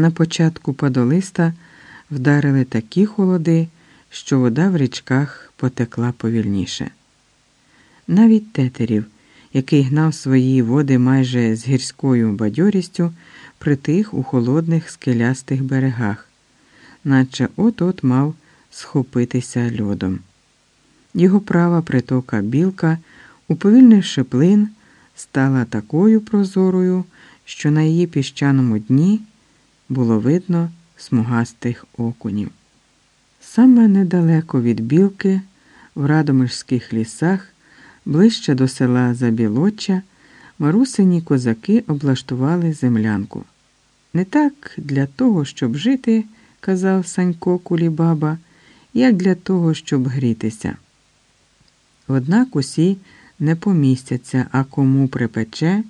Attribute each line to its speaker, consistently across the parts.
Speaker 1: На початку падолиста вдарили такі холоди, що вода в річках потекла повільніше. Навіть тетерів, який гнав свої води майже з гірською бадьорістю, притих у холодних скелястих берегах, наче от-от мав схопитися льодом. Його права притока білка, уповільнивши плин, стала такою прозорою, що на її піщаному дні було видно смугастих окунів. Саме недалеко від білки, в радомирських лісах, ближче до села Забілоччя, марусині козаки облаштували землянку. Не так для того, щоб жити, казав Санько Кулібаба, як для того, щоб грітися. Однак усі не помістяться, а кому припече,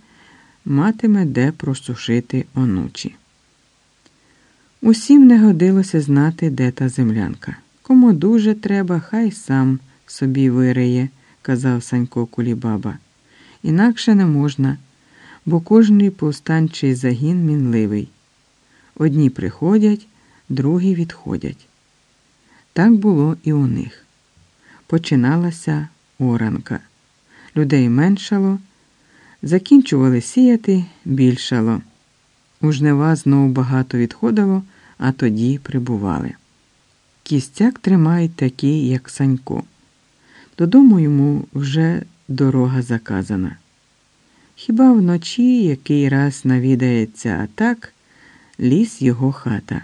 Speaker 1: матиме де просушити онучі. Усім не годилося знати, де та землянка. Кому дуже треба, хай сам собі вириє, казав Санько Кулібаба. Інакше не можна, бо кожний повстанчий загін мінливий. Одні приходять, другі відходять. Так було і у них. Починалася оранка. Людей меншало, закінчували сіяти, більшало. У жнива знову багато відходило, а тоді прибували. Кістяк тримають такі, як Санько. Додому йому вже дорога заказана. Хіба вночі який раз навідається, а так ліс його хата.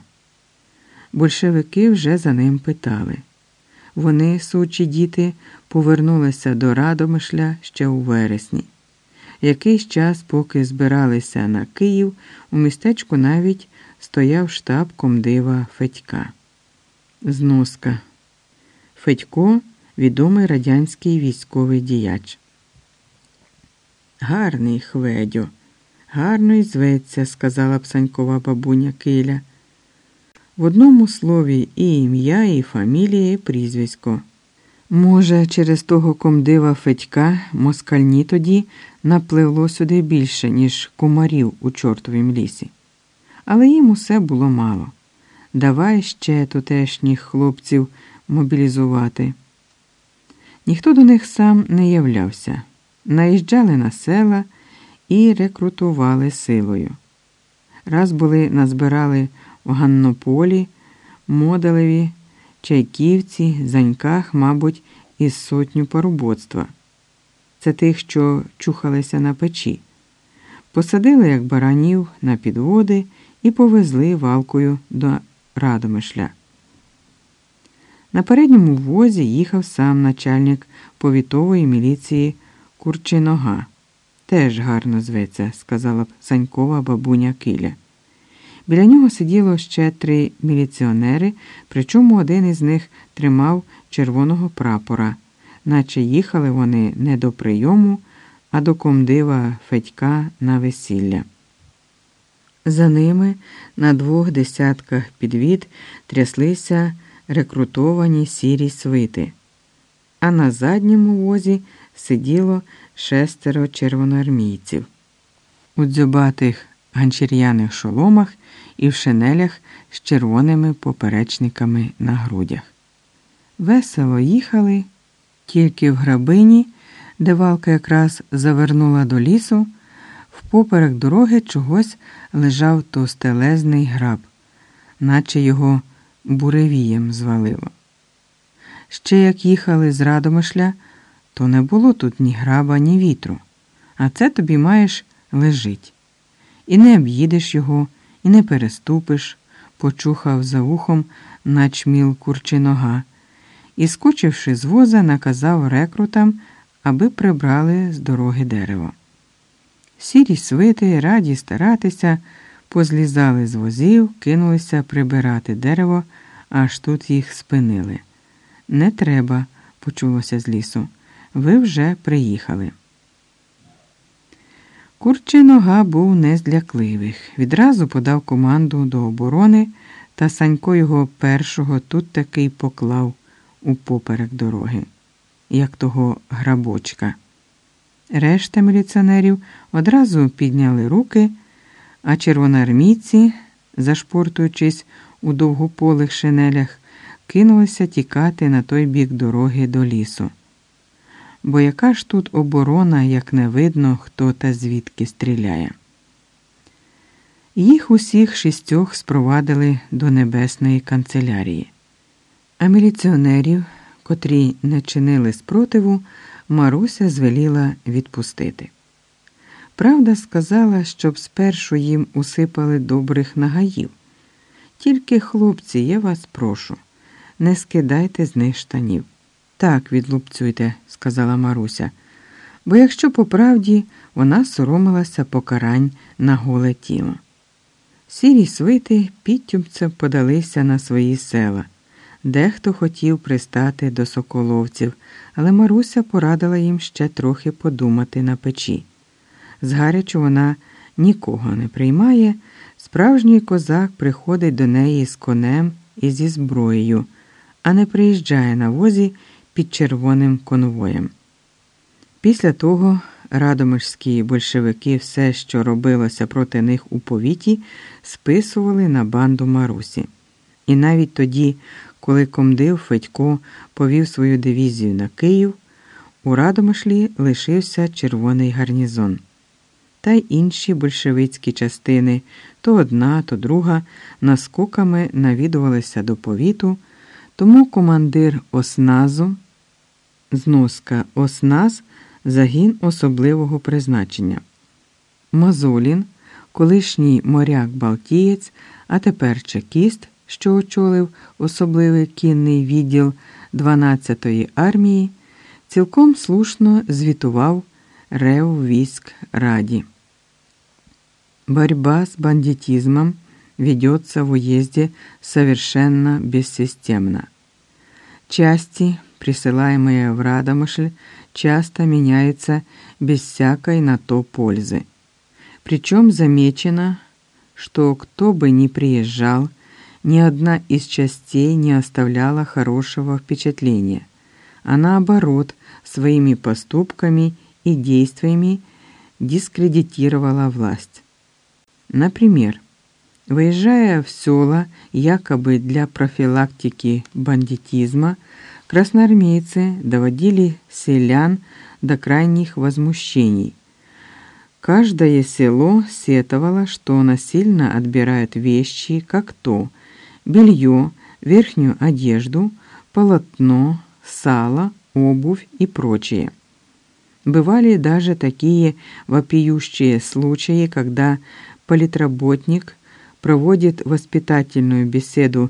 Speaker 1: Большевики вже за ним питали. Вони, сучі діти, повернулися до Радомишля ще у вересні. Якийсь час, поки збиралися на Київ, у містечку навіть стояв штаб комдива Федька. Зноска. Федько відомий радянський військовий діяч. Гарний Хведьо, гарно й зветься, сказала псанькова бабуня Киля. В одному слові і ім'я, і фамілія, і прізвисько. Може, через того комдива Федька москальні тоді напливло сюди більше, ніж комарів у чортовім лісі. Але їм усе було мало. Давай ще тутешніх хлопців мобілізувати. Ніхто до них сам не являвся. Наїжджали на села і рекрутували силою. Раз були назбирали в Ганнополі, Модалеві, Чайківці, Заньках, мабуть, із сотню парубоцтва. Це тих, що чухалися на печі. Посадили, як баранів, на підводи і повезли валкою до Радомишля. На передньому возі їхав сам начальник повітової міліції Курчинога. Теж гарно зветься, сказала б Санькова бабуня Киля. Біля нього сиділо ще три міліціонери, причому один із них тримав червоного прапора, наче їхали вони не до прийому, а до комдива Федька на весілля. За ними на двох десятках підвід тряслися рекрутовані сірі свити, а на задньому возі сиділо шестеро червоноармійців. У дзьобатих ганчір'яних шоломах і в шинелях з червоними поперечниками на грудях. Весело їхали, тільки в грабині, де валка якраз завернула до лісу, впоперек дороги чогось лежав товстелезний граб, наче його буревієм звалило. Ще як їхали з Радомишля, то не було тут ні граба, ні вітру, а це тобі маєш лежить. І не об'їдеш його, і не переступиш, почухав за вухом начміл курчинога і, скочивши з воза, наказав рекрутам, аби прибрали з дороги дерево. Сірі свити, раді старатися, позлізали з возів, кинулися прибирати дерево, аж тут їх спинили. Не треба, почулося з лісу. Ви вже приїхали. Курчинога був не з длякливих. Відразу подав команду до оборони, та Санько його першого тут таки поклав упоперек дороги, як того грабочка. Решта міліціонерів одразу підняли руки, а червоноармійці зашпортуючись у довгополих шинелях, кинулися тікати на той бік дороги до лісу. Бо яка ж тут оборона, як не видно, хто та звідки стріляє? Їх усіх шістьох спровадили до небесної канцелярії, а міліціонерів, котрі не чинили спротиву, Маруся звеліла відпустити. Правда сказала, щоб спершу їм усипали добрих нагаїв. Тільки, хлопці, я вас прошу, не скидайте з них штанів. Так, відлупцюйте, сказала Маруся, бо якщо по правді вона соромилася покарань на голе тіло. Сірі свити підтюбцем подалися на свої села. Дехто хотів пристати до соколовців, але Маруся порадила їм ще трохи подумати на печі. Згарячу вона нікого не приймає, справжній козак приходить до неї з конем і зі зброєю, а не приїжджає на возі під червоним конвоєм. Після того радомишські большевики все, що робилося проти них у повіті, списували на банду Марусі. І навіть тоді, коли комдив Федько повів свою дивізію на Київ, у Радомишлі лишився червоний гарнізон. Та й інші большевицькі частини, то одна, то друга, наскоками навідувалися до повіту, тому командир осназу, зноска осназ загін особливого призначення. Мазолін, колишній моряк Балтієць, а тепер чекіст, що очолив особливий кінний відділ 12-ї армії, цілком слушно звітував рев військ раді. Борьба с бандитизмом ведется в уезде совершенно бессистемно. Части, присылаемые в Радомышль, часто меняются без всякой на то пользы. Причем замечено, что кто бы ни приезжал, ни одна из частей не оставляла хорошего впечатления, а наоборот, своими поступками и действиями дискредитировала власть. Например, выезжая в села якобы для профилактики бандитизма, красноармейцы доводили селян до крайних возмущений. Каждое село сетовало, что насильно отбирают вещи, как то белье, верхнюю одежду, полотно, сало, обувь и прочее. Бывали даже такие вопиющие случаи, когда политработник проводит воспитательную беседу